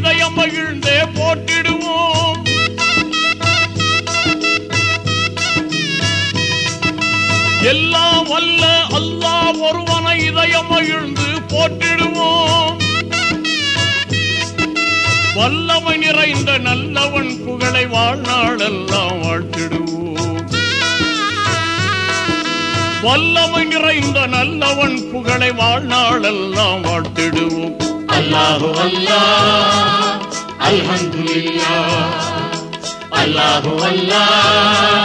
இதயம் மகிழ்ந்தே போட்டிடுவோம். எல்லாம் வல்ல அல்லாஹ் ஒருவனை இதயம் மகிழ்ந்து போட்டிடுவோம். வல்லமை நிறைந்த நல்லவன் புகழை வாழ்நாளெல்லாம் வாழ்த்திடுவோம். வல்லமை நிறைந்த நல்லவன் புகழை வாழ்நாளெல்லாம் வாழ்த்திடுவோம். அல்லாஹு அல்லாஹ் அல்ஹம்துலில்லாஹ் அல்லாஹு அல்லாஹ்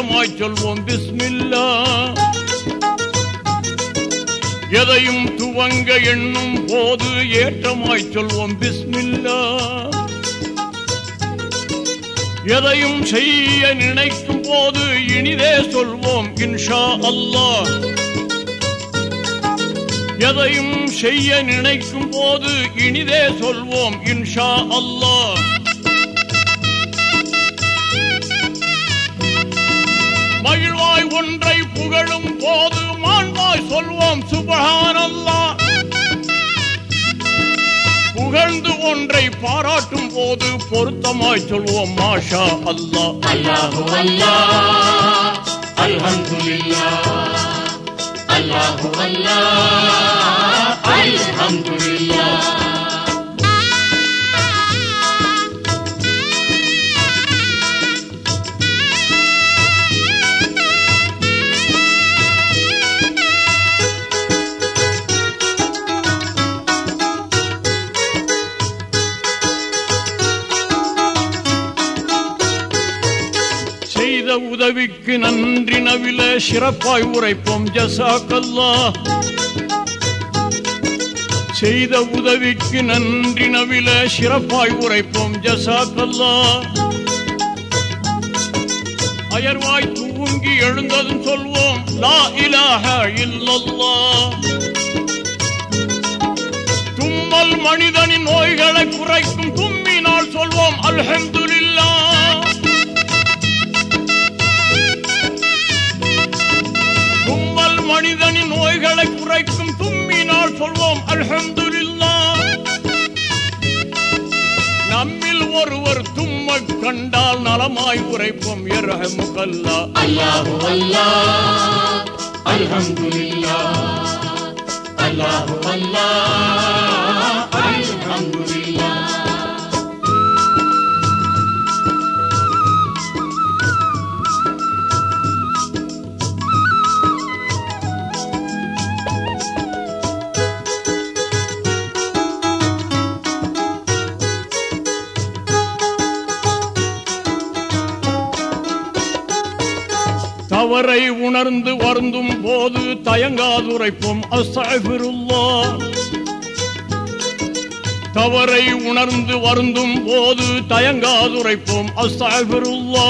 ஏற்றமாய் சொல்வோம் பிஸ்மில்லா. எதையும் துவங்க எண்ணும் போது ஏற்றமாய் சொல்வோம் பிஸ்மில்லா. எதையும் செய்ய நினைக்கும் போது இனிதே சொல்வோம் இன்ஷா அல்லா. எதையும் செய்ய நினைக்கும் போது இனிதே சொல்வோம் இன்ஷா அல்லாஹ் புகழும் போது மாண்பாய் சொல்வோம் சுபஹானல்லாஹ் புகழ்ந்து ஒன்றை பாராட்டும் போது பொருத்தமாய் சொல்வோம் மாஷா அல்லா. அல்லாஹு அல்லா அல்ஹம்துலில்லாஹ் அல்லாஹு அல்லா. உதவிக்கு நன்றி நவில சிறப்பாய் உரைப்போம். ஜசாக்கல்லா செய்த உதவிக்கு நன்றி நவில சிறப்பாய் உரைப்போம். ஜசாக்கல்லா அயர்வாய் தூங்கி எழுந்ததும் சொல்வோம் லா இலாஹ இல்லல்லா. தும்மல் மனிதனின் நோய்களை குறைக்கும் தும்மினால் சொல்வோம் அல்ஹம்துலில்லாஹ் சொல்வோம் அல்ஹம்துலில்லாஹ். நம்மில் ஒருவர் தும்ம கண்டால் நலமாய் உரைப்போம் எரஹமுகல்லா அல்லாஹு அல்லாஹ் அல்ஹம்துலில்லாஹ். அல்லாஹு அல்லாஹ் தவறை உணர்ந்து வருந்தும் போது தயங்காதுரைப்போம். அசாபிருல்லா தவறை உணர்ந்து வருந்தும் போது தயங்காதுரைப்போம். அசாபிருல்லா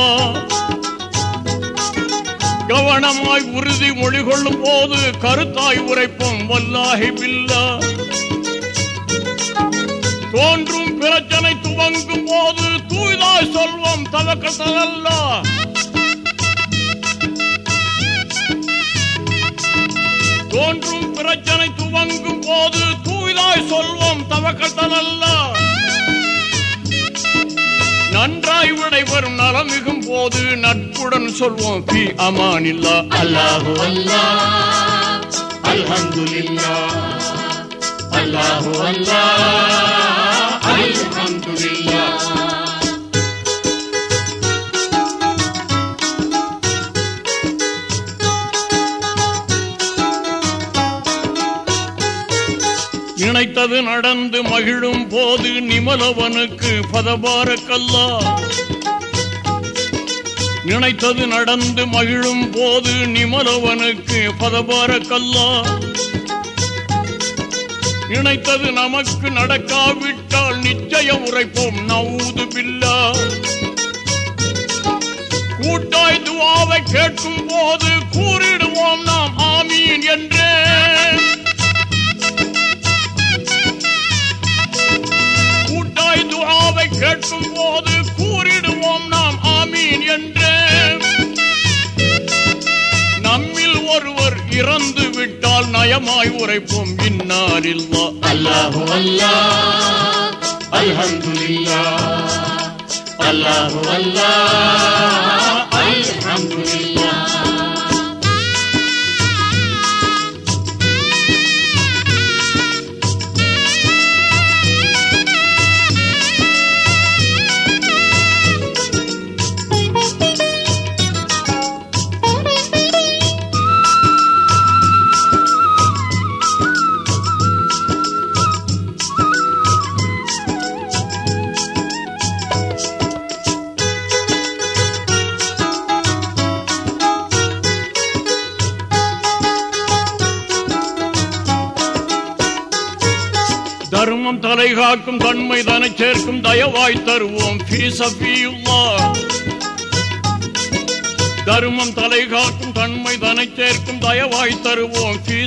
கவனமாய் உறுதி மொழி கொள்ளும் போது கருத்தாய் உரைப்போம். வல்லாஹி பில்லா. தோன்றும் பிரச்சனை துவங்கும் போது தூய்தாய் சொல்வோம். தவக்கத்தல்லா சொல்வோம் நன்றாய் விடைபெறும் நலம் மிகும் போது நட்புடன் சொல்வோம் பி அமானில்லா. அல்லாஹு அல்லா. அல்ஹம்துலில்லாஹ் அல்லாஹு அல்லா. நினைத்தது நடந்து மகிழும் போது நிமலவனுக்கு பதபார கல்லா நினைத்தது நடந்து மகிழும் போது நிமலவனுக்கு பதபார கல்லா நினைத்தது நமக்கு நடக்காவிட்டால் நிச்சயம் உரைப்போம் நவுது பில்லா. கூட்டாய் துவாவை கேட்கும் போது கூறிடுவோம் நாம் ஆமீன் என்றே. துவாவை கேட்கும் போது கூறிடுவோம் நாம் ஆமீன் என்றே. நம்மில் ஒருவர் இறந்து விட்டால் நயமாய் உரைப்போம் இன்னாரில்லா. அல்லாஹு அல்லாஹ் அல்ஹம்துலில்லாஹ் அல்லாஹு அல்லாஹ் தர்மம் தலை காக்கும் தன்மை தனை சேர்க்கும் தயவாய் தருவோம். ஃபீ தர்மம் தலை காக்கும் தன்மை தனை சேர்க்கும் தயவாய் தருவோம். ஃபீ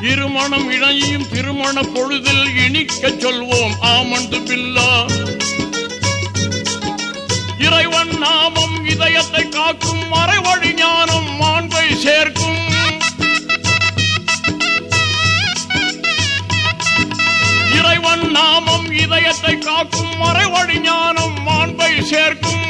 இருமணம் இணையும் திருமண பொழுதில் இனிக்க சொல்வோம். ஆமண்டு பில்லா. இறைவன் நாமம் இதயத்தை காக்கும் மறைவழி ஞானம் மாண்பை சேர்க்கும். இதயத்தை காக்கும் மறைவழி ஞானம் மாண்பை சேர்க்கும்.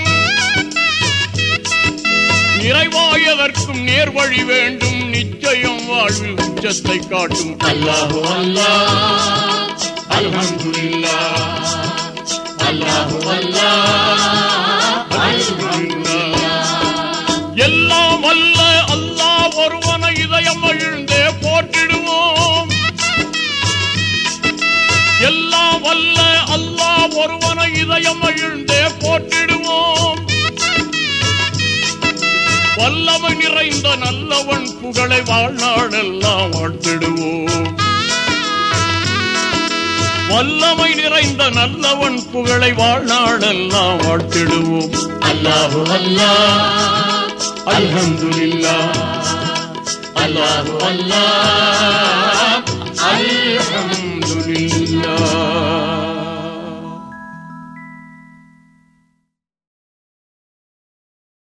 நிறைவாயதற்கும் நேர்வழி வேண்டும். நிச்சயம் வாழ்வில் உச்சத்தை காட்டும் அல்லாஹு அல்லாஹ் அல்ஹம்துலில்லாஹ் அல்லாஹு அல்லாஹ் அல்ஹம்துலில்லாஹ் ஒருவனை இதயம் மகிழ்ந்தே போற்றிடுவோம் வல்லமை நிறைந்த நல்லவன் புகழை வாழ்நாளெல்லாம் வாழ்த்திடுவோம். வல்லமை நிறைந்த நல்லவன் புகழை வாழ்நாளெல்லாம் வாழ்த்திடுவோம். அல்லாஹு அல்லாஹ். அல்ஹம்துலில்லாஹ். அல்லாஹு அல்லாஹ்.